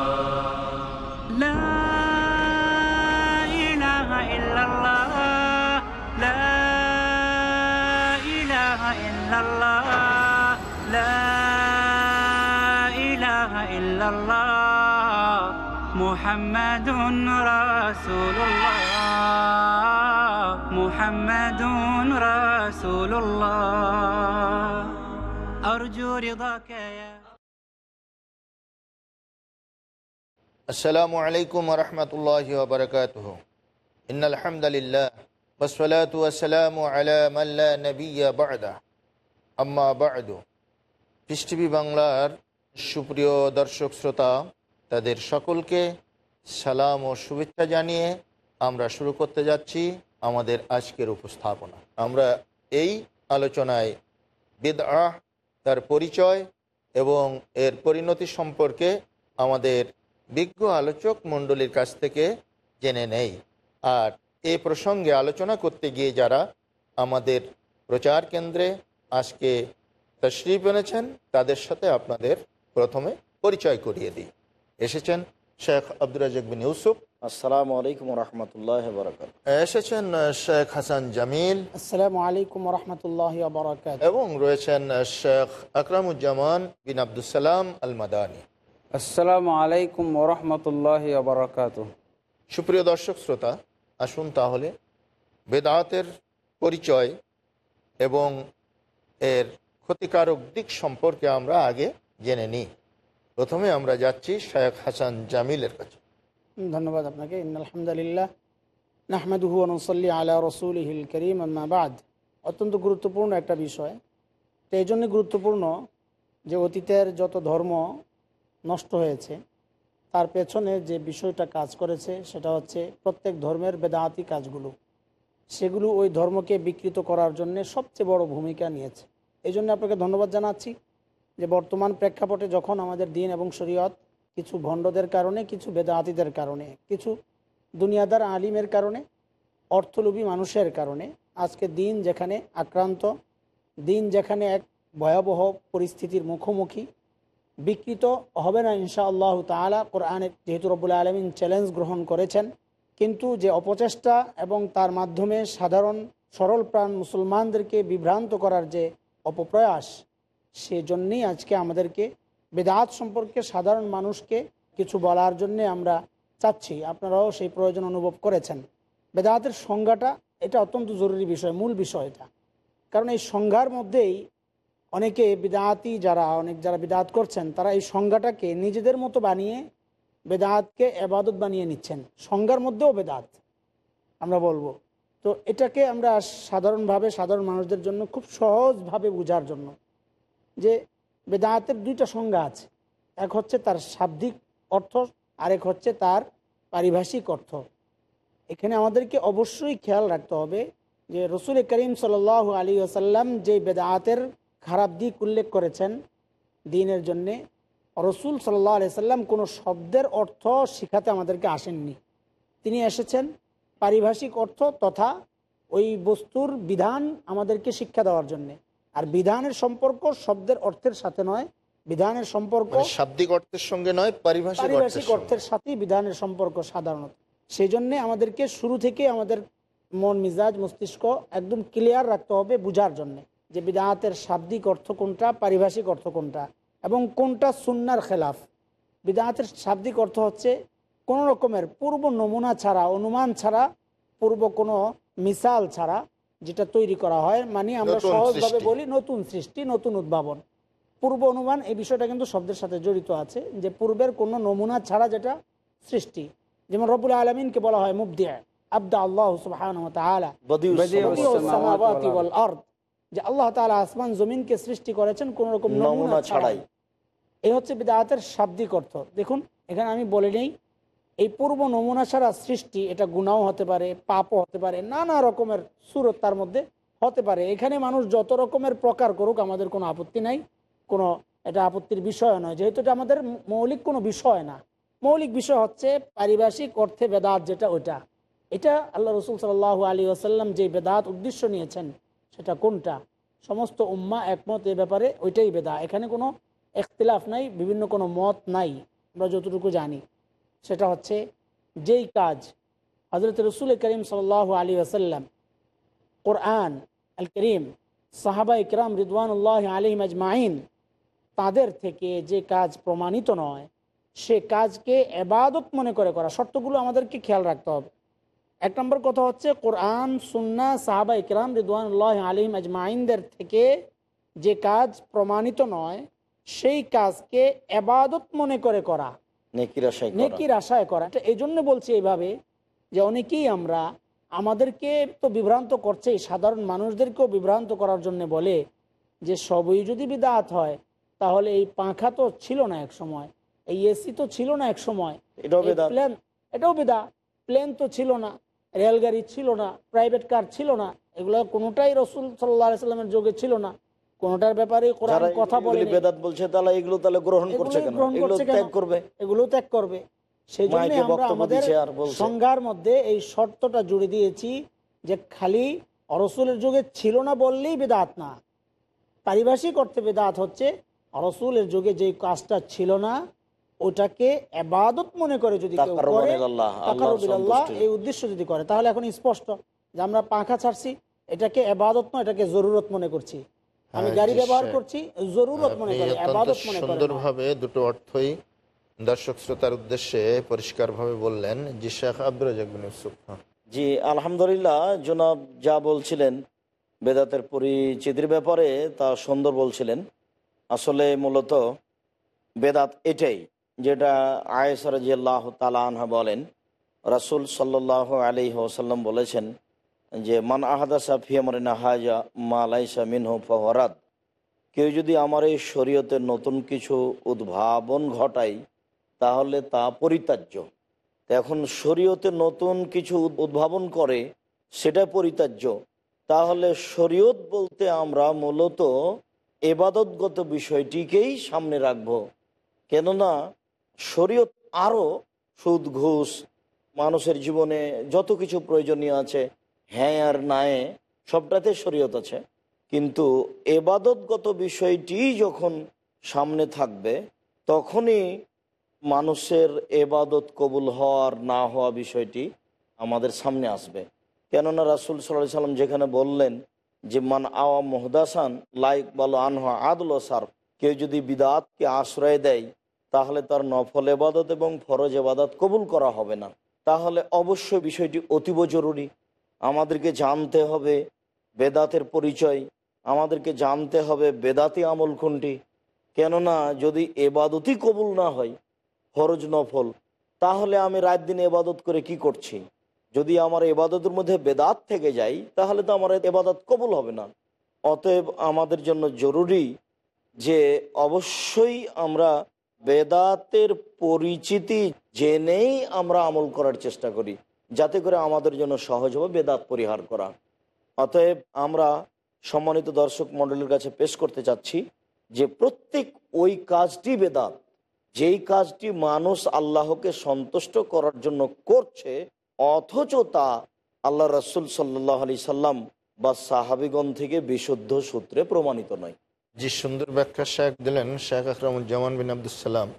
محمد رسول الله محمد رسول الله أرجو رضاك يا السلام عليكم ورحمة الله وبركاته إن الحمد لله والصلاة والسلام على من لا نبي بعده أما بعد পৃষ্টিভি বাংলার সুপ্রিয় দর্শক শ্রোতা তাদের সকলকে সালাম ও শুভেচ্ছা জানিয়ে আমরা শুরু করতে যাচ্ছি আমাদের আজকের উপস্থাপনা। আমরা এই আলোচনায় বিদআহ তার পরিচয় এবং এর পরিণতি সম্পর্কে আমাদের বিজ্ঞ আলোচক মণ্ডলীর কাছ থেকে জেনে নেই। আর এ প্রসঙ্গে আলোচনা করতে গিয়ে যারা আমাদের প্রচার কেন্দ্রে আজকে তশরিফ এনেছেন, তাদের সাথে আপনাদের প্রথমে পরিচয় করিয়ে দিই। এসেছেন শেখ আব্দুর রাজাক বিন ইউসুফ। আসসালামু আলাইকুম রহমতুল্লাহ এসেছেন শেখ হাসান জামিল। আসসালামু আলাইকুম রহমতুল্লাহ বরকাত এবং রয়েছেন শেখ আকরামুজ্জামান বিন আবদুসালাম আল মাদানী আসসালামু আলাইকুম বারকাত সুপ্রিয় দর্শক শ্রোতা আসুন তাহলে বেদাতের পরিচয় এবং এর ক্ষতিকারক দিক সম্পর্কে আমরা আগে জেনে নিই। প্রথমে আমরা যাচ্ছি শেখ হাসান জামিলের কাছে। ধন্যবাদ আপনাকে। আলহামদুলিল্লাহ নাহমাদুহু নসল্লি আলা রসুলহিল করিম আম্মাবাদ অত্যন্ত গুরুত্বপূর্ণ একটা বিষয়। তো এই জন্যই গুরুত্বপূর্ণ যে অতীতের যত ধর্ম নষ্ট হয়েছে, তার পেছনে যে বিষয়টা কাজ করেছে, সেটা হচ্ছে প্রত্যেক ধর্মের বেদাতি কাজগুলো। সেগুলো ওই ধর্মকে বিকৃত করার জন্য সবচেয়ে বড় ভূমিকা নিয়েছে। এই জন্য আপনাকে ধন্যবাদ জানাচ্ছি। যে বর্তমান প্রেক্ষাপটে যখন আমাদের দিন এবং শরীয়ত কিছু ভণ্ডদের কারণে, কিছু বেদাতিদের কারণে, কিছু দুনিয়াদার আলিমের কারণে, অর্থলোভী মানুষের কারণে, আজকে দিন যেখানে আক্রান্ত, দিন যেখানে এক ভয়াবহ পরিস্থিতির মুখোমুখি, বিকৃত হবে না ইনশা আল্লাহ তালা কোরআনের যেহেতু রব্বুল আলমিন চ্যালেঞ্জ গ্রহণ করেছেন, কিন্তু যে অপচেষ্টা এবং তার মাধ্যমে সাধারণ সরল প্রাণ মুসলমানদেরকে বিভ্রান্ত করার যে অপপ্রয়াস সেজন্যেই আজকে আমাদেরকে বেদাত সম্পর্কে সাধারণ মানুষকে কিছু বলার জন্যে আমরা চাচ্ছি। আপনারাও সেই প্রয়োজন অনুভব করেছেন। বেদাতের সংজ্ঞাটা, এটা অত্যন্ত জরুরি বিষয়, মূল বিষয় এটা। কারণ এই সংজ্ঞার মধ্যেই অনেকে বিদাতি যারা, অনেক যারা বিদাত করছেন, তারা এই সংজ্ঞাটাকে নিজেদের মতো বানিয়ে বেদাতকে এবাদত বানিয়ে নিচ্ছেন। সংজ্ঞার মধ্যেও বেদাত, আমরা বলব। তো এটাকে আমরা সাধারণভাবে সাধারণ মানুষদের জন্য খুব সহজভাবে বোঝার জন্য যে বেদাতের দুইটা সংজ্ঞা আছে। এক হচ্ছে তার শাব্দিক অর্থ, আরেক হচ্ছে তার পারিভাষিক অর্থ। এখানে আমাদেরকে অবশ্যই খেয়াল রাখতে হবে যে রসুল করিম সাল আলী আসাল্লাম যে বেদাতের খারাপ দিক উল্লেখ করেছেন দিনের জন্যে, রসুল সাল্লাহ আলি সাল্লাম কোনো শব্দের অর্থ শিখাতে আমাদেরকে আসেননি। তিনি এসেছেন পারিভাষিক অর্থ তথা ওই বস্তুর বিধান আমাদেরকে শিক্ষা দেওয়ার জন্যে। আর বিধানের সম্পর্ক শব্দের অর্থের সাথে নয় বিধানের সম্পর্ক মানে শাব্দিক অর্থের সঙ্গে নয় পারিভাষিক অর্থের অর্থের সাথেই বিধানের সম্পর্ক সাধারণত। সেই জন্যে আমাদেরকে শুরু থেকে আমাদের মন মিজাজ মস্তিষ্ক একদম ক্লিয়ার রাখতে হবে বুঝার জন্যে যে বিদাহাতের শাব্দিক অর্থ কোনটা পারিভাষিক অর্থ কোনটা এবং কোনটা সুন্নার খেলাফ। বিদাহাতের শাব্দিক অর্থ হচ্ছে কোনো রকমের পূর্ব নমুনা ছাড়া অনুমান ছাড়া পূর্ব কোনো মিসাল ছাড়া যেটা তৈরি করা হয় মানে আমরা সহজভাবে বলি নতুন সৃষ্টি নতুন উদ্ভাবন। পূর্ব অনুমান এই বিষয়টা কিন্তু শব্দের সাথে জড়িত আছে যে পূর্বের কোনো নমুনা ছাড়া যেটা সৃষ্টি। যেমন রবুল আলমিনকে বলা হয় মুবদিয়া আব্দা আল্লাহ যে আল্লাহ তাআলা আসমান জমিনকে সৃষ্টি করেছেন কোন রকম নমুনা ছাড়াই ছাড়াই। এই হচ্ছে বিদায়াতের শাব্দিক অর্থ। দেখুন এখানে আমি বলে নেই এই পূর্ব নমুনা ছাড়া সৃষ্টি, এটা গুণাও হতে পারে, পাপও হতে পারে, নানা রকমের সুরত তার মধ্যে হতে পারে। এখানে মানুষ যত রকমের প্রকার করুক, আমাদের কোনো আপত্তি নাই, কোনো এটা আপত্তির বিষয় নয়। যেহেতু এটা আমাদের মৌলিক কোনো বিষয় না। মৌলিক বিষয় হচ্ছে পারিভাষিক অর্থে বেদাত যেটা ওইটা। এটা আল্লাহ রসুল সাল আলী আসাল্লাম যে বেদাত উদ্দেশ্য নিয়েছেন, সেটা কোনটা? সমস্ত উম্মা একমত এ ব্যাপারে ওইটাই বেদা এখানে কোনো এখতিলাফ নাই, বিভিন্ন কোনো মত নাই। আমরা যতটুকু জানি। সেটা হচ্ছে যেই কাজ হজরত রসুল করিম সাল আলী আসাল্লাম কোরআন আল করিম সাহাবা ইকরাম রিদওয়ানুল্লাহ আলিম আজমাইন তাদের থেকে যে কাজ প্রমাণিত নয়, সে কাজকে এবাদত মনে করে করা। শর্তগুলো আমাদেরকে খেয়াল রাখতে হবে। এক নম্বর কথা হচ্ছে কোরআন, সুন্না সাহাবা ইকরাম রিদওয়ানুল্লাহ আলিম আজমাইনদের থেকে যে কাজ প্রমাণিত নয়, সেই কাজকে এবাদত মনে করে করা। নেকির আশায় করা। এই জন্য বলছি এইভাবে যে অনেকেই আমরা আমাদেরকে তো বিভ্রান্ত করছেই সাধারণ মানুষদেরকেও বিভ্রান্ত করার জন্য বলে যে সবই যদি বিদাত হয় তাহলে এই পাখা তো ছিল না এক সময় এই এসি তো ছিল না এক সময়। প্লেন এটাও বেদা প্লেন তো ছিল না রেলগাড়ি ছিল না প্রাইভেট কার ছিল না এগুলো কোনোটাই রসুল সাল্লাহ সাল্লামের যুগে ছিল না কোনোটার ব্যাপারে কোরআন কথা বলে বেদাত বলছে তাহলে এগুলো তাহলে গ্রহণ করছে কেন? এগুলো ত্যাগ করবে। এগুলো ত্যাগ করবে। সেই জন্য আমরা আমাদের। সংজ্ঞার মধ্যে এই শর্তটা জুড়ে দিয়েছি যে খালি রসুলের যুগে ছিল না বললেই বেদাত না। পারিভাষিক অর্থে বেদাত হচ্ছে রসুলের যুগে যে কাজটা ছিল না ওটাকে এবাদত মনে করে যদি কেউ করে। এই উদ্দেশ্য যদি করে। তাহলে এখন স্পষ্ট যে আমরা পাখা ছাড়ছি এটাকে এবাদত নয় এটাকে জরুরত মনে করছি। আমি হ্যাঁ, গাড়ি ব্যবহার করছি জরুরত মনে করে এবাদত মনে করে। সুন্দরভাবে দুটো অর্থই দর্শক শ্রোতার উদ্দেশ্যে পরিষ্কারভাবে বললেন জি শেখ আব্দুর রাজাক বিন ইউসুফ হ্যাঁ। জি আলহামদুলিল্লাহ জনাব যা বলছিলেন বেদাতের পরিচিতির ব্যাপারে তা সুন্দর বলছিলেন আসলে মূলত বেদাত এটাই যেটা আয়েসর জিয়াল্লাহ তালা আনহা বলেন রাসুল সাল্লাহ আলি ওসাল্লাম বলেছেন যে, মান আহাদাসা ফিয়ামরিনা হাজা মা লাইসা মিনহু ফহরাদ কেউ যদি আমার এই শরীয়তে নতুন কিছু উদ্ভাবন ঘটায়, তাহলে তা পরিত্যাজ্য। এখন শরীয়তে নতুন কিছু উদ- উদ্ভাবন করে, সেটা পরিত্যাজ্য। তাহলে শরীয়ত বলতে আমরা মূলত এবাদতগত বিষয়টিকেই সামনে রাখব। কেননা শরীয়ত আরও সুদ, ঘুষ, মানুষের জীবনে যত কিছু প্রয়োজনীয় আছে হ্যাঁ আর নায়ে সবটাতে শরীয়ত আছে। কিন্তু এবাদতগত বিষয়টি যখন সামনে থাকবে, তখনই মানুষের এবাদত কবুল হওয়ার না হওয়া বিষয়টি আমাদের সামনে আসবে। কেননা রাসুল সাল্লাহ সাল্লাম যেখানে বললেন যে, মান আওয়া মোহদাসান, লাইক বলো আনহা আদল সার কেউ যদি বিদাতকে আশ্রয় দেয়, তাহলে তার নফল এবাদত এবং ফরজ এবাদত কবুল করা হবে না। তাহলে অবশ্যই বিষয়টি অতীব জরুরি। আমাদেরকে জানতে হবে বেদাতের পরিচয়, আমাদেরকে জানতে হবে বেদাতি আমল কোনটি। কেননা যদি এবাদতই কবুল না হয়, ফরজ নফল, তাহলে আমি রাত দিন এবাদত করে কি করছি? যদি আমার এবাদতের মধ্যে বেদাত থেকে যাই তাহলে তো আমার এবাদত কবুল হবে না। অতএব আমাদের জন্য জরুরি যে অবশ্যই আমরা বেদাতের পরিচিতি জেনেই আমরা আমল করার চেষ্টা করি। যাতে করে আমাদের জন্য সহজ হবে বেদাত পরিহার করা। অতএব আমরা সম্মানিত দর্শক মণ্ডলীর কাছে পেশ করতে চাচ্ছি যে প্রত্যেক ওই কাজটি বেদাত, যেই কাজটি মানুষ আল্লাহকে সন্তুষ্ট করার জন্য করছে, অথচ তা আল্লাহ রসুল সাল্লাহ আলি সাল্লাম বা সাহাবিগণ থেকে বিশুদ্ধ সূত্রে প্রমাণিত নয়। যে সুন্দর ব্যাখ্যা শেখ দিলেন, শেখ আকরামুজ্জামান বিন আবদুসালাম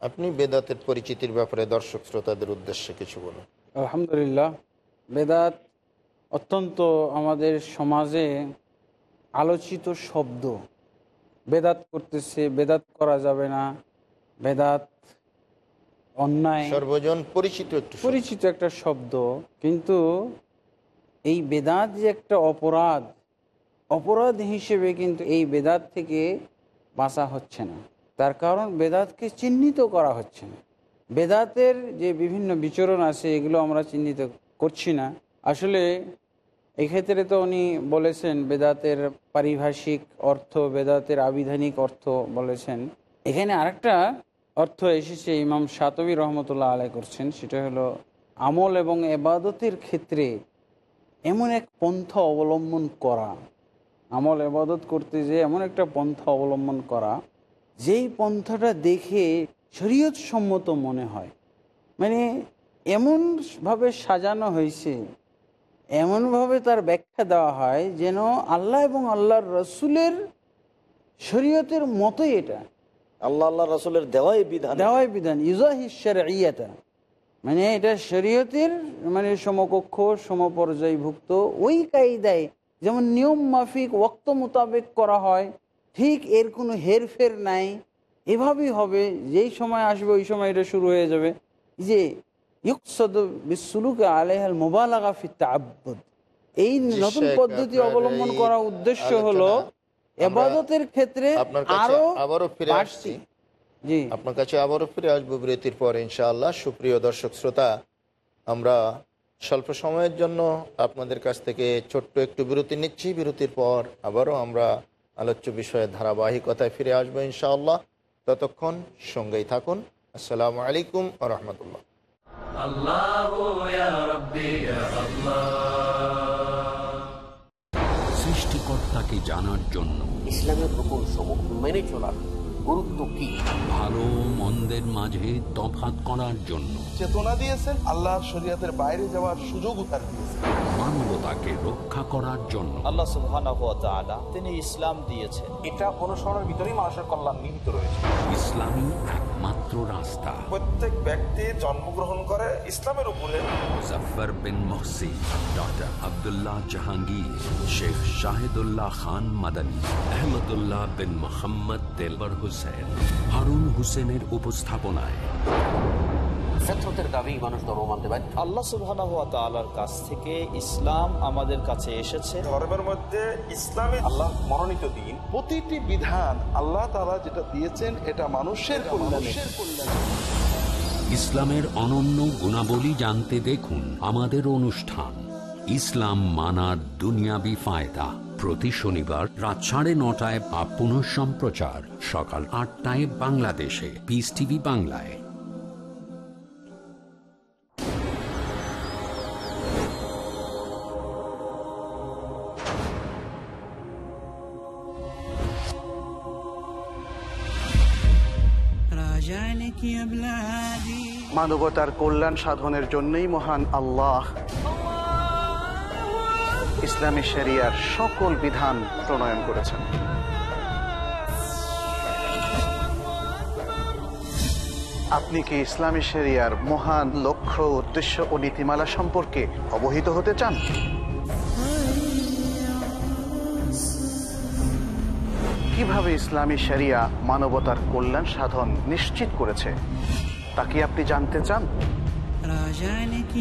আপনি বেদাতের পরিচিতির ব্যাপারে দর্শক শ্রোতাদের উদ্দেশ্যে কিছু বলুন। আলহামদুলিল্লাহ বেদাত অত্যন্ত আমাদের সমাজে আলোচিত শব্দ। বেদাত করতেছে বেদাত করা যাবে না বেদাত অন্যায়। সর্বজন পরিচিত পরিচিত একটা শব্দ কিন্তু এই বেদাত যে একটা অপরাধ অপরাধ হিসেবে কিন্তু এই বেদাত থেকে বাঁচা হচ্ছে না। তার কারণ বেদাতকে চিহ্নিত করা হচ্ছে না। বেদাতের যে বিভিন্ন বিচরণ আছে, এগুলো আমরা চিহ্নিত করছি না। আসলে এক্ষেত্রে তো উনি বলেছেন, বেদাতের পারিভাষিক অর্থ, বেদাতের আবিধানিক অর্থ বলেছেন। এখানে আরেকটা অর্থ এসেছে, ইমাম সাতবী রহমতুল্লাহ আলাই করছেন, সেটা হলো আমল এবং এবাদতের ক্ষেত্রে এমন এক পন্থা অবলম্বন করা। আমল, এবাদত করতে যে এমন একটা পন্থা অবলম্বন করা, যেই পন্থাটা দেখে শরীয়ত সম্মত মনে হয়। মানে এমনভাবে সাজানো হয়েছে এমনভাবে তার ব্যাখ্যা দেওয়া হয় যেন আল্লাহ এবং আল্লাহর রসুলের শরীয়তের মতোই এটা। আল্লাহ আল্লাহ রসুলের দেওয়াই বিধান। দেওয়াই বিধান ইজাহিসার ইয়াতা মানে এটা শরীয়তের মানে সমকক্ষ সমপর্যায়ভুক্ত ওই কায়দায় যেমন নিয়ম মাফিক ওক্ত মোতাবেক করা হয় ঠিক এর কোনো হেরফের নাই। এভাবেই হবে যেই সময় আসবে ওই সময় এটা শুরু হয়ে যাবে। যে ইকসদ বিসুলুকে আলেহাল মোবালাগা ফিত্তা আব্বুদ এই নতুন পদ্ধতি অবলম্বন করার উদ্দেশ্য হলো এবাদতের ক্ষেত্রে আরও আবারও ফিরে আসছি। জি। আপনার কাছে আবারও ফিরে আসব বিরতির পর ইনশাআল্লাহ। সুপ্রিয় দর্শক শ্রোতা আমরা স্বল্প সময়ের জন্য আপনাদের কাছ থেকে ছোট্ট একটু বিরতি নিচ্ছি। বিরতির পর আবারও আমরা আলোচ্য বিষয়ের ধারাবাহিকতায় ফিরে আসব ইনশাআল্লাহ। ততক্ষণ সঙ্গেই থাকুন। আসসালামু আলাইকুম আ রহমতুল্লাহ। সৃষ্টিকর্তাকে জানার জন্য ইসলামের প্রকল্প মেনে চলার। গুরুত্ব কি? ভালো মন্দের মাঝে তফাৎ করার জন্য। চেতনা দিয়েছেন আল্লাহর শরীয়তের বাইরে যাওয়ার সুযোগও তার দিয়েছেন। মানবতাকে রক্ষা করার জন্য। আল্লাহ সুবহানাহু ওয়া তিনি ইসলাম দিয়েছেন। এটা অনুসরণের ভিতরেই মানুষের কল্যাণ নিহিত রয়েছে। ইসলামী একমাত্র রাস্তা। প্রত্যেক ব্যক্তি জন্মগ্রহণ করে ইসলামের উপরে। মুজফার বিন মহসিন ডক্টর আব্দুল্লাহ জাহাঙ্গীর শেখ শাহিদুল্লাহ খান মাদানী আহমদুল্লাহ বিন মোহাম্মদ তেলবর হুসেন হারুন হুসেনের উপস্থাপনায়। ফেতরতের দাবি মানুষ ধর্ম মানতে বাধ্য আল্লাহ সুবহানাহু ওয়া তাআলার কাছ থেকে ইসলাম আমাদের কাছে এসেছে। ধর্মের মধ্যে ইসলামী আল্লাহ মনোনীত দিন। প্রতিটি বিধান আল্লাহ তাআলা যেটা দিয়েছেন এটা মানুষের কল্যাণে। ইসলামের অনন্য গুণাবলী জানতে দেখুন আমাদের অনুষ্ঠান ইসলাম মানার দুনিয়াবি ফায়দা। প্রতি শনিবার রাত সাড়ে নটায় বা পুনঃ সম্প্রচার সকাল আটটায় বাংলাদেশে। পিস টিভি বাংলায়। মানবতার কল্যাণ সাধনের জন্যই মহান আল্লাহ ইসলামী শরিয়ার সকল বিধান প্রণয়ন করেছেন। আপনি কি ইসলামী শরিয়ার মহান লক্ষ্য, উদ্দেশ্য ও নীতিমালা সম্পর্কে অবহিত হতে চান? কীভাবে ইসলামী শরিয়া মানবতার কল্যাণ সাধন নিশ্চিত করেছে, তা কি আপনি জানতে চান? রাজানিক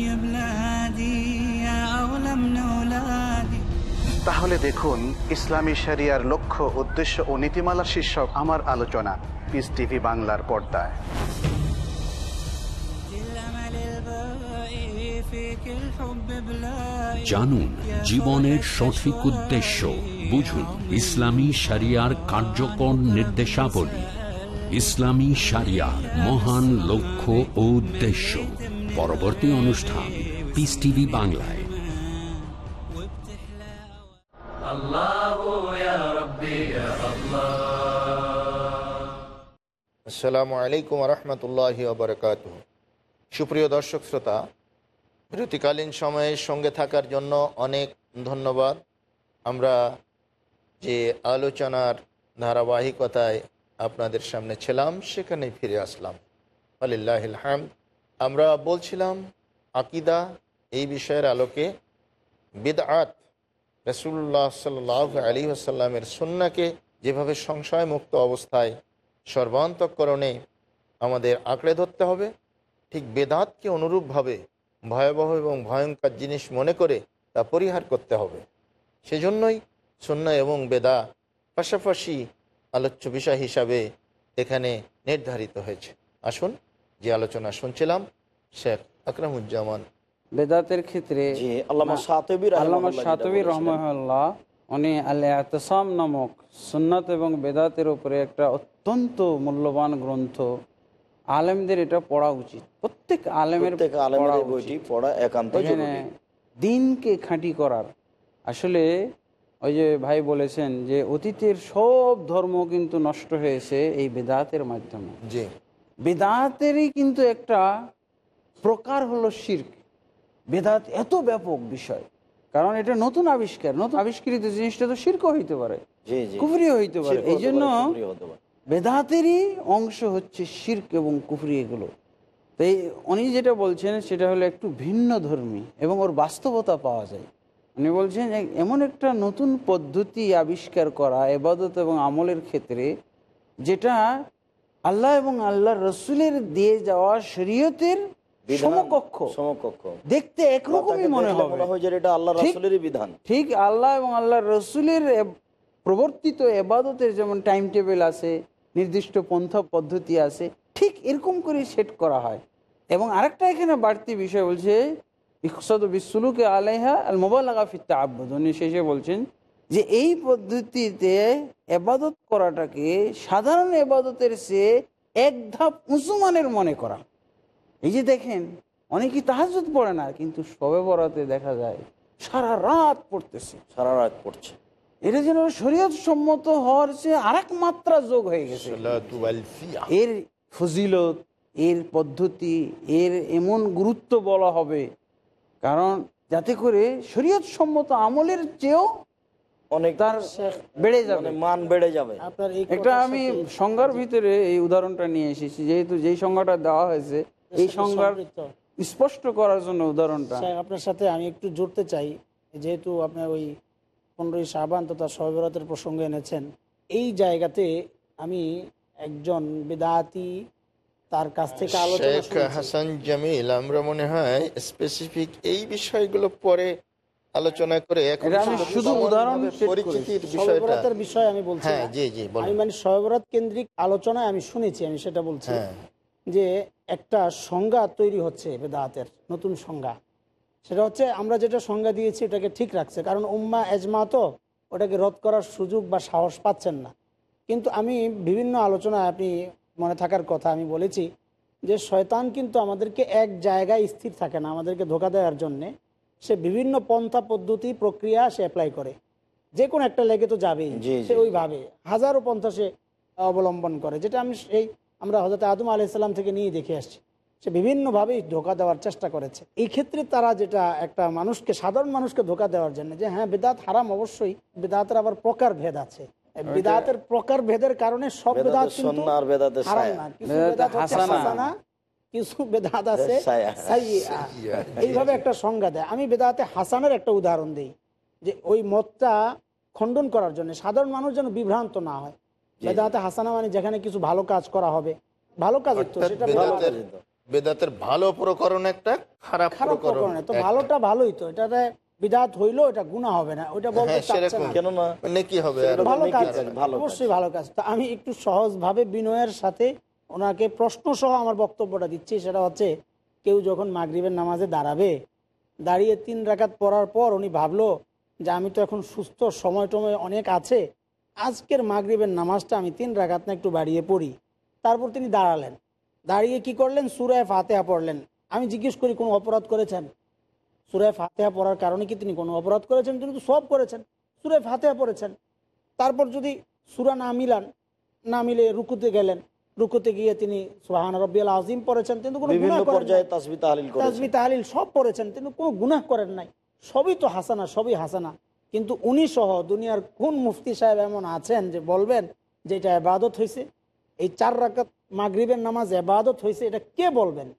তাহলে দেখুন, ইসলামী শরিয়ার লক্ষ্য, উদ্দেশ্য ও নীতিমালা শীর্ষক আমার আলোচনা পিস টিভি বাংলার পর্দায়। জানুন, জীবনের সঠিক উদ্দেশ্য, বুঝুন, ইসলামী সারিয়ার কার্যকর নির্দেশাবলী। ইসলামী সারিয়ার মহান লক্ষ্য ও উদ্দেশ্য। পরবর্তী অনুষ্ঠান পিস টিভি বাংলায়। আসসালামু আলাইকুম রহমতুল্লাহ বারকাত সুপ্রিয় দর্শক শ্রোতা, বিরতিকালীন সময়ে সঙ্গে থাকার জন্য অনেক ধন্যবাদ। আমরা যে আলোচনার ধারাবাহিকতায় আপনাদের সামনে ছিলাম, সেখানে ফিরে আসলাম। আলিল্লাহিল হামদ। আমরা বলছিলাম, আকিদা এই বিষয়ের আলোকে বিদআত রসুল্লাহ সাল্লাহ আলী আসাল্লামের সুন্নাকে যেভাবে সংশয়মুক্ত অবস্থায় সর্বান্তকরণে আমাদের আঁকড়ে ধরতে হবে। ঠিক বেদাতকে অনুরূপভাবে ভয়াবহ এবং ভয়ঙ্কর জিনিস মনে করে তা পরিহার করতে হবে। সেজন্যই সুন্না এবং বেদা পাশাপাশি আলোচ্য বিষয় হিসাবে এখানে নির্ধারিত হয়েছে। আসুন যে আলোচনা শুনছিলাম শেখ আকরামুজ্জামান। বেদাতের ক্ষেত্রে। রহমাল্লাহ উনি আল এতসাম নামক সুন্নাত এবং বেদাতের উপরে একটা অত্যন্ত মূল্যবান গ্রন্থ। আলেমদের এটা পড়া উচিত। প্রত্যেক আলেমের বইটি পড়া একান্ত দিনকে খাঁটি করার। আসলে ওই যে ভাই বলেছেন যে অতীতের সব ধর্ম কিন্তু নষ্ট হয়েছে এই বেদাতের মাধ্যমে। জি। বেদাতেরই কিন্তু একটা প্রকার হলো শির্ক। বেদাত এত ব্যাপক বিষয়। কারণ এটা নতুন আবিষ্কার। নতুন আবিষ্কৃত জিনিসটা তো শির্ক হইতে পারে। কুফরিও হইতে পারে। এই জন্য বেদাতেরই অংশ হচ্ছে শির্ক এবং কুফরি এগুলো। তাই উনি যেটা বলছেন সেটা হলো একটু ভিন্ন ধর্মী এবং ওর বাস্তবতা পাওয়া যায়। উনি বলছেন যে এমন একটা নতুন পদ্ধতি আবিষ্কার করা এবাদত এবং আমলের ক্ষেত্রে যেটা আল্লাহ এবং আল্লাহ রসুলের দিয়ে যাওয়া শরীয়তের সমকক্ষ। সমকক্ষ। দেখতে একরকমই মনে হবে। বিধান। ঠিক আল্লাহ এবং আল্লাহ রসুলের প্রবর্তিত এবাদতের যেমন টাইম টেবিল আছে নির্দিষ্ট পন্থা পদ্ধতি আছে, ঠিক এরকম করে সেট করা হয়। এবং আরেকটা এখানে বাড়তি বিষয় বলছে ইকসদ বিসুলুকে আলাইহা আল মোবাইল ফিত্তা আব্বদ উনি শেষে বলছেন যে, এই পদ্ধতিতে এবাদত করাটাকে সাধারণ এবাদতের চেয়ে এক ধাপ উঁচু মানের মনে করা। এই যে দেখেন অনেকেই তাহাজুদ পড়ে না, কিন্তু সবে বরাতে দেখা যায়, সারা রাত পড়তেছে। সারা রাত পড়ছে। এটা যেন শরীয়ত সম্মত হওয়ার চেয়ে আরেক মাত্রা যোগ হয়ে গেছে। এর ফজিলত এর পদ্ধতি এর এমন গুরুত্ব বলা হবে। কারণ যাতে করে শরীয়ত সম্মত আমলের চেয়েও অনেক তার বেড়ে যাবে। মানে মান বেড়ে যাবে। একটা আমি সংজ্ঞার ভিতরে এই উদাহরণটা নিয়ে এসেছি যেহেতু যেই সংজ্ঞাটা দেওয়া হয়েছে এই সংজ্ঞার স্পষ্ট করার জন্য উদাহরণটা। আপনার সাথে আমি একটু জুড়তে চাই যেহেতু আপনার ওই পনেরোই সাবান তথা সহবরাতের প্রসঙ্গে এনেছেন এই জায়গাতে আমি একজন বেদাতি তার কাছ থেকে আলোচনা হাসান জামিল আমরা মনে হয় স্পেসিফিক এই বিষয়গুলো পরে আলোচনা করে এখন শুধু উদাহরণ পরিচিতির বিষয়ে আমি বলছি হ্যাঁ জি জি আমি মানে সহবরাত কেন্দ্রিক আলোচনায় আমি শুনেছি আমি সেটা বলছি হ্যাঁ। যে একটা সংজ্ঞা তৈরি হচ্ছে বেদাতের নতুন সংজ্ঞা। সেটা হচ্ছে আমরা যেটা সংজ্ঞা দিয়েছি ওটাকে ঠিক রাখছে। কারণ উম্মা এজমা তো ওটাকে রদ করার সুযোগ বা সাহস পাচ্ছেন না। কিন্তু আমি বিভিন্ন আলোচনায় আপনি মনে থাকার কথা আমি বলেছি যে শয়তান কিন্তু আমাদেরকে এক জায়গায় স্থির থাকে না আমাদেরকে ধোকা দেওয়ার জন্যে। সে বিভিন্ন পন্থা পদ্ধতি প্রক্রিয়া সে অ্যাপ্লাই করে। যে কোনো একটা লেগে তো যাবেই সে ওইভাবে। হাজারো পন্থা সে অবলম্বন করে। যেটা আমি সেই আমরা হজরত আদম আলাইসাল্লাম থেকে নিয়ে দেখে আসছি। সে বিভিন্নভাবেই ধোকা দেওয়ার চেষ্টা করেছে। এই ক্ষেত্রে তারা যেটা একটা মানুষকে সাধারণ মানুষকে ধোকা দেওয়ার জন্য যে হ্যাঁ বেদাত হারাম অবশ্যই বেদাতের আবার প্রকার ভেদ আছে। বেদাতের প্রকার ভেদের কারণে সব বেদাত কিন্তু হারাম না। কিছু বেদাত হাসানা। হাসানা কিছু বেদাত আছে এইভাবে একটা সংজ্ঞা দেয়। আমি বেদাতে হাসানের একটা উদাহরণ দিই যে ওই মতটা খণ্ডন করার জন্য সাধারণ মানুষ যেন বিভ্রান্ত না হয়। বেদাতে হাসানা মানে যেখানে কিছু ভালো কাজ করা হবে। ভালো কাজ তো সেটা বেদাতের ভালো প্রকরণ একটা খারাপ প্রকরণ তো ভালোটা ভালোই তো এটাতে বিদাত হইল এটা গুণা হবে না ওইটা বলতে হ্যাঁ, কেননা নেকি হবে আর ভালো কাজ ভালো কাজ। অবশ্যই ভালো কাজ। তা আমি একটু সহজভাবে বিনয়ের সাথে ওনাকে প্রশ্ন সহ আমার বক্তব্যটা দিচ্ছি সেটা হচ্ছে কেউ যখন মাগরিবের নামাজে দাঁড়াবে দাঁড়িয়ে তিন রাকাত পড়ার পর উনি ভাবলো যে আমি তো এখন সুস্থ সময় টময় অনেক আছে আজকের মাগরিবের নামাজটা আমি তিন রাকাত না একটু বাড়িয়ে পড়ি। তারপর তিনি দাঁড়ালেন। দাঁড়িয়ে কি করলেন? সুরায় ফাতেহা পড়লেন। আমি জিজ্ঞেস করি কোনো অপরাধ করেছেন? সুরায় ফাতেহা পড়ার কারণে কি তিনি কোনো অপরাধ করেছেন? তিনি তো সব করেছেন। সুরায় ফাতেহা পড়েছেন। তারপর যদি সুরা না মিলান না মিলে রুকুতে গেলেন রুকুতে গিয়ে তিনি সোহান রব্বিয়াল আজিম পড়েছেন কিন্তু কোনো তাজবি তাহলিল সব পড়েছেন কিন্তু কোনো গুনাহ করেন নাই। সবই তো হাসানা সবই হাসানা। কিন্তু উনি সহ দুনিয়ার কোন মুফতি সাহেব এমন আছেন যে বলবেন যে এটা এবাদত হয়েছে এই চার রাকাত মাগরিবের নামাজ এবাদত হয়েছে এটা কে বলবেন?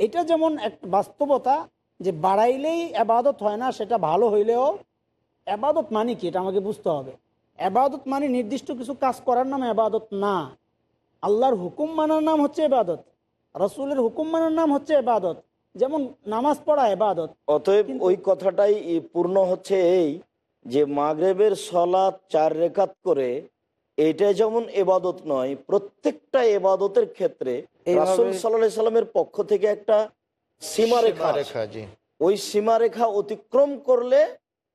এটা যেমন এক বাস্তবতা যে বাড়াইলেই এবাদত হয় না সেটা ভালো হইলেও এবাদত মানে কি এটা আমাকে বুঝতে হবে। এবাদত মানে নির্দিষ্ট কিছু কাজ করার নাম এবাদত না। আল্লাহর হুকুম মানার নাম হচ্ছে এবাদত রসুলের হুকুম মানার নাম হচ্ছে এবাদত যেমন নামাজ পড়া এবাদত। অতএব ওই কথাটাই পূর্ণ হচ্ছে এই যে মাগরেবের সলাৎ চার রেখাত করে এটা যেমন এবাদত নয় প্রত্যেকটা এবাদতের ক্ষেত্রে এইভাবে- রাসুল সাল্লাহ সাল্লামের পক্ষ থেকে একটা সীমারেখা ওই সীমারেখা অতিক্রম করলে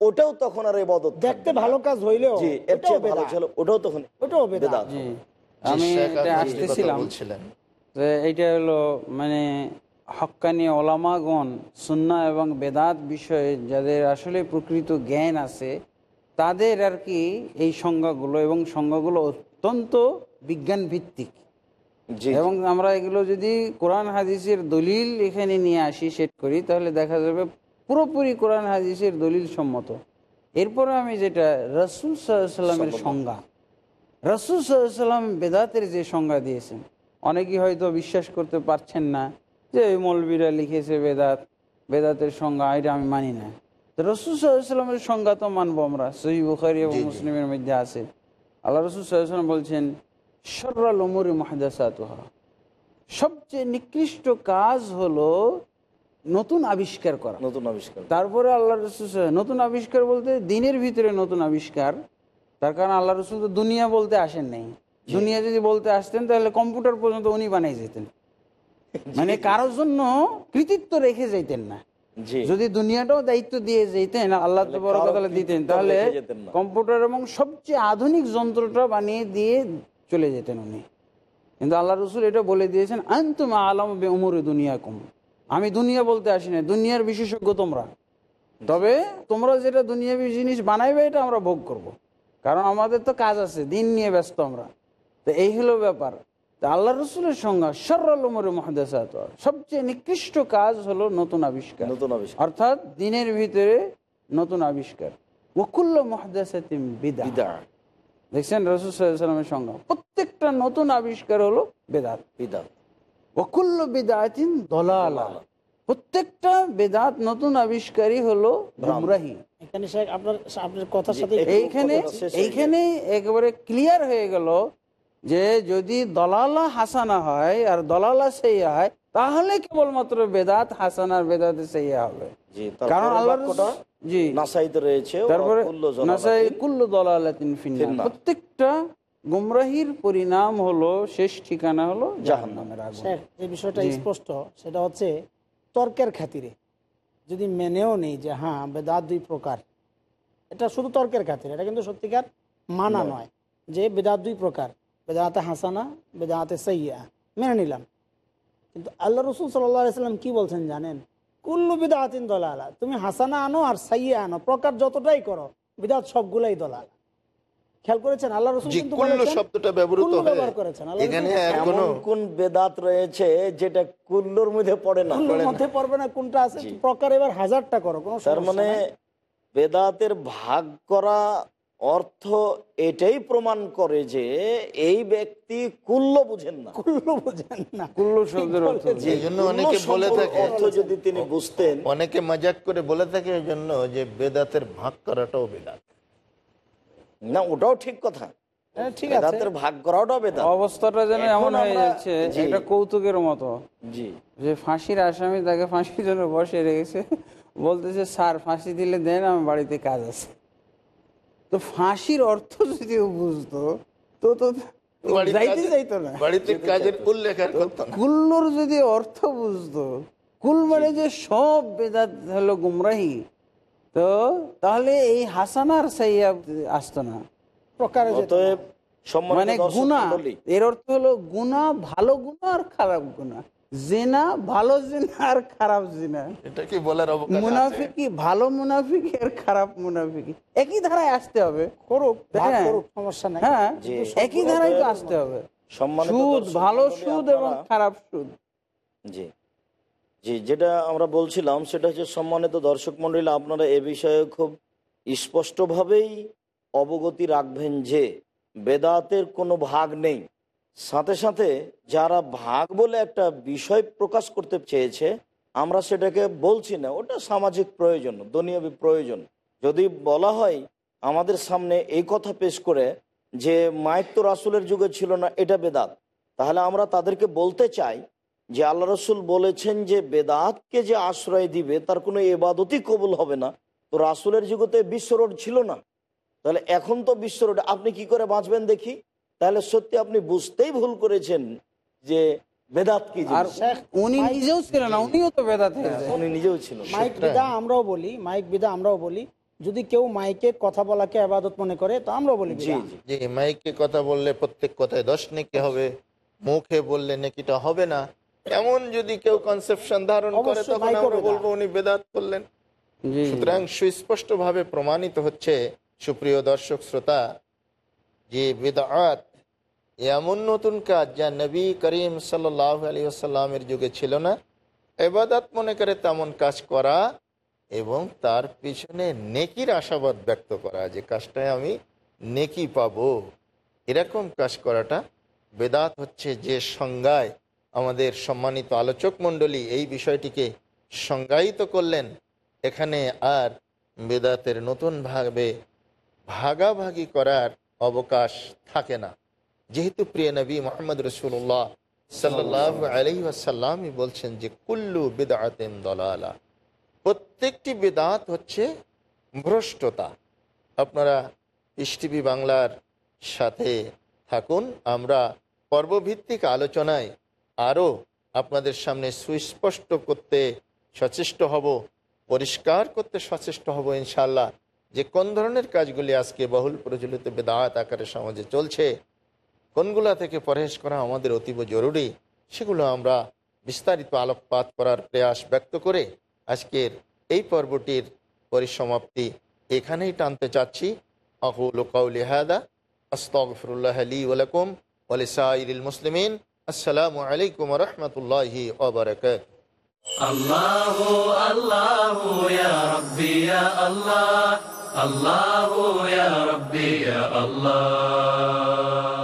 ওটাও তখন আর এবাদত দেখতে ভালো কাজ হইলেও ওটাও তখন ওটাও আমি আসতেছিলাম যে এইটা হলো মানে হক্কানি ওলামাগণ সুন্না এবং বেদাত বিষয়ে যাদের আসলে প্রকৃত জ্ঞান আছে তাদের আর কি এই সংজ্ঞাগুলো এবং সংজ্ঞাগুলো অত্যন্ত বিজ্ঞান ভিত্তিক এবং আমরা এগুলো যদি কোরআন হাদিসের দলিল এখানে নিয়ে আসি সেট করি তাহলে দেখা যাবে পুরোপুরি কোরআন হাদিসের দলিল সম্মত। এরপরে আমি যেটা রসুল সাল্লামের সংজ্ঞা। রসুল সাল্লাম বেদাতের যে সংজ্ঞা দিয়েছেন অনেকেই হয়তো বিশ্বাস করতে পারছেন না যে এই মৌলবীরা লিখেছে বেদাত বেদাতের সংজ্ঞা এটা আমি মানি না। রসুল সাল্লামের সংজ্ঞা তো মানবো আমরা। সহি বুখারি এবং মুসলিমের মধ্যে আছে। আল্লাহ রসুল সাল্লাম বলছেন সর্রাল উমরি মাহদাসাতুহা। সবচেয়ে নিকৃষ্ট কাজ হলো নতুন আবিষ্কার করা। নতুন আবিষ্কার। তারপরে আল্লাহ রসুল নতুন আবিষ্কার বলতে দিনের ভিতরে নতুন আবিষ্কার। তার কারণ আল্লাহ রসুল তো দুনিয়া বলতে আসেন নাই। দুনিয়া যদি বলতে আসতেন তাহলে কম্পিউটার পর্যন্ত উনি বানাই যেতেন। মানে কারোর জন্য কৃতিত্ব রেখে যেতেন না। যদি দুনিয়াটাও দায়িত্ব দিয়ে যেতেন আল্লাহ দিতেন তাহলে। কম্পিউটার এবং সবচেয়ে আধুনিক যন্ত্রটা বানিয়ে দিয়ে চলে যেতেন উনি। কিন্তু আল্লাহ রসুল এটা বলে দিয়েছেন আন্তুম আলম বে উমরে দুনিয়া কম আমি দুনিয়া বলতে আসি না দুনিয়ার বিশেষজ্ঞ তোমরা। তবে তোমরা যেটা দুনিয়াবি জিনিস বানাইবে এটা আমরা ভোগ করব। কারণ আমাদের তো কাজ আছে দিন নিয়ে ব্যস্ত আমরা। তো এই হলো ব্যাপার। তা আল্লাহ রসুলের সংজ্ঞা সর্রাল উমরে মহাদেসাত। সবচেয়ে নিকৃষ্ট কাজ হলো নতুন আবিষ্কার। নতুন আবিষ্কার। অর্থাৎ দিনের ভিতরে নতুন আবিষ্কার। ওকুল্ল মহাদেসাতিম বিদা দেখছেন রসুল সাল্লামের সংজ্ঞা? প্রত্যেকটা নতুন আবিষ্কার হলো বেদাত বিদা ওকুল্ল বেদাতিন দলালা। প্রত্যেকটা বেদাত নতুন আবিষ্কারই হলো গুমরাহি। এখানে শেখ আপনার আপনার কথার সাথে এইখানে এইখানে একেবারে ক্লিয়ার হয়ে গেল যে যদি দলালা হাসানা হয় আর দলালা সেই হয় তাহলে কেবলমাত্র বেদাত হাসানার বেদাতে সেইয়া হবে। কারণ আল্লাহ জি। রয়েছে তারপরে কুল্লু দলালাতিন ফিন্নার। প্রত্যেকটা গুমরাহির পরিণাম হলো শেষ ঠিকানা হলো জাহান্নামের আগুন। যে বিষয়টা স্পষ্ট সেটা হচ্ছে তর্কের খাতিরে। যদি মেনেও নেই যে হ্যাঁ বেদাত দুই প্রকার। এটা শুধু তর্কের খাতিরে এটা কিন্তু সত্যিকার মানা নয় যে বেদাত দুই প্রকার। বেদাতে হাসানা বেদাতে সৈয়া মেনে নিলাম কিন্তু আল্লাহ রসুল সাল্লাম কি বলছেন জানেন কুল্লু বিদাতিন দলালা তুমি হাসানা আনো আর সাইয়া আনো প্রকার যতটাই করো বিদাত সবগুলাই দলালা। খেয়াল করেছেন? আল্লাহ রসুল কিন্তু শব্দটা ব্যবহৃত ব্যবহার করেছেন। এখানে এমন কোন বেদাত রয়েছে যেটা কুল্লুর মধ্যে পড়ে না? কুল্লুর মধ্যে পড়বে না কোনটা আছে? প্রকার এবার হাজারটা করো কোনো তার মানে বেদাতের ভাগ করা অর্থ এটাই প্রমাণ করে যে এই ব্যক্তি কুল্ল বুঝেন না। কুল্লু বোঝেন না। কুল্লু শব্দের অর্থ। জন্য অনেকে বলে থাকে অর্থ যদি তিনি বুঝতেন অনেকে মজাক করে বলে থাকে এই জন্য যে বেদাতের ভাগ করাটাও বেদাত। না ওটাও ঠিক কথা। হ্যাঁ, ঠিক আছে। বেদাতের ভাগ করাটাও বেদাত। অবস্থাটা যেন এমন হয়ে যাচ্ছে। এটা কৌতুকের মতো। জি। যে ফাঁসির আসামি তাকে ফাঁসির জন্য বসে রেখেছে। বলতেছে স্যার ফাঁসি দিলে দেন আমার বাড়িতে কাজ আছে। তো ফাঁসির অর্থ যদি বুঝতো তো তো যাইতে যাইতো না। বাড়িতে কাজের উল্লেখ আর করতো না। কুল্লুর যদি অর্থ বুঝতো কুল মানে যে সব বেদাত হলো গুমরাহি তো তাহলে এই হাসানার সাইয়া আসতো না। প্রকারে মানে গুণা এর অর্থ হলো গুণা ভালো গুণা আর খারাপ গুণা। জেনা ভালো জেনা আর খারাপ জেনা। এটা কি বলার? মুনাফিকি ভালো মুনাফিকি আর খারাপ মুনাফিকি। একই ধারায় আসতে হবে। করুক হ্যাঁ। সমস্যা নাই। হ্যাঁ। একই ধারায় তো আসতে হবে। সুদ ভালো সুদ এবং খারাপ সুদ। জি। জি যেটা আমরা বলছিলাম সেটা হচ্ছে সম্মানিত দর্শক মন্ডলী আপনারা এ বিষয়ে খুব স্পষ্টভাবেই অবগতি রাখবেন যে বেদাতের কোনো ভাগ নেই। সাথে সাথে যারা ভাগ বলে একটা বিষয় প্রকাশ করতে চেয়েছে, আমরা সেটাকে বলছি না। ওটা সামাজিক প্রয়োজন, দুনিয়াবী প্রয়োজন। যদি বলা হয়, আমাদের সামনে এই কথা পেশ করে যে মায়ের তো রাসুলের যুগে ছিল না, এটা বেদাত। তাহলে আমরা তাদেরকে বলতে চাই যে আল্লাহ রসুল বলেছেন যে বেদাতকে যে আশ্রয় দিবে, তার কোনো এবাদতই কবুল হবে না। তো রাসুলের যুগতে বিশ্ব রোড ছিল না। তাহলে এখন তো বিশ্ব রোড, আপনি কি করে বাঁচবেন দেখি? তাহলে সত্যি আপনি বুঝতেই ভুল করেছেন যে বেদাত কি আর উনি নিজেও ছিলেন না উনিও তো বেদাত উনি নিজেও ছিল। মাইক বিদা আমরাও বলি মাইক বিদা আমরাও বলি। যদি কেউ মাইকে কথা বলাকে আবাদত মনে করে তো আমরাও বলি জি জি। মাইকে কথা বললে প্রত্যেক কথায় দশ নেকি হবে মুখে বললে নেকিটা হবে না। এমন যদি কেউ কনসেপশন ধারণ করে তখন আমরা বলব উনি বেদাত করলেন। জি সুতরাং সুস্পষ্ট ভাবে প্রমাণিত হচ্ছে সুপ্রিয় দর্শক শ্রোতা যে বেদাত এমন নতুন কাজ যা নবী করিম সাল্লাহ আলী আসাল্লামের যুগে ছিল না। এবাদাত মনে করে তেমন কাজ করা এবং তার পিছনে নেকির আশাবাদ ব্যক্ত করা যে কাজটায় আমি নেকি পাবো। এরকম কাজ করাটা বেদাত হচ্ছে যে সংজ্ঞায় আমাদের সম্মানিত আলোচক মণ্ডলী এই বিষয়টিকে সংজ্ঞায়িত করলেন। এখানে আর বেদাতের নতুনভাবে ভাগাভাগি করার অবকাশ থাকে না। যেহেতু প্রিয় নবী মোহাম্মদ রসুল্লাহ সাল্লাহ আলহি আসাল্লামই বলছেন যে, কুল্লু বেদাতেন দলালা। প্রত্যেকটি বেদাত হচ্ছে ভ্রষ্টতা। আপনারা ইস বাংলার সাথে থাকুন। আমরা পর্বভিত্তিক আলোচনায় আরও আপনাদের সামনে সুস্পষ্ট করতে সচেষ্ট হব, পরিষ্কার করতে সচেষ্ট হব ইনশাল্লাহ যে কোন ধরনের কাজগুলি আজকে বহুল প্রচলিত বেদাত আকারে সমাজে চলছে কোনগুলা থেকে পরহেজ করা আমাদের অতীব জরুরি সেগুলো আমরা বিস্তারিত আলোকপাত করার প্রয়াস ব্যক্ত করে আজকের এই পর্বটির পরিসমাপ্তি এখানেই টানতে চাচ্ছি আকুল কাউলি হাদা আস্তগফিরুল্লাহ আলী ওয়ালাকুম ওয়ালিসাইল মুসলিমিন আসসালামু আলাইকুম রহমতুল্লাহি ওবরাকাত الله الله يا ربي يا الله الله يا ربي يا الله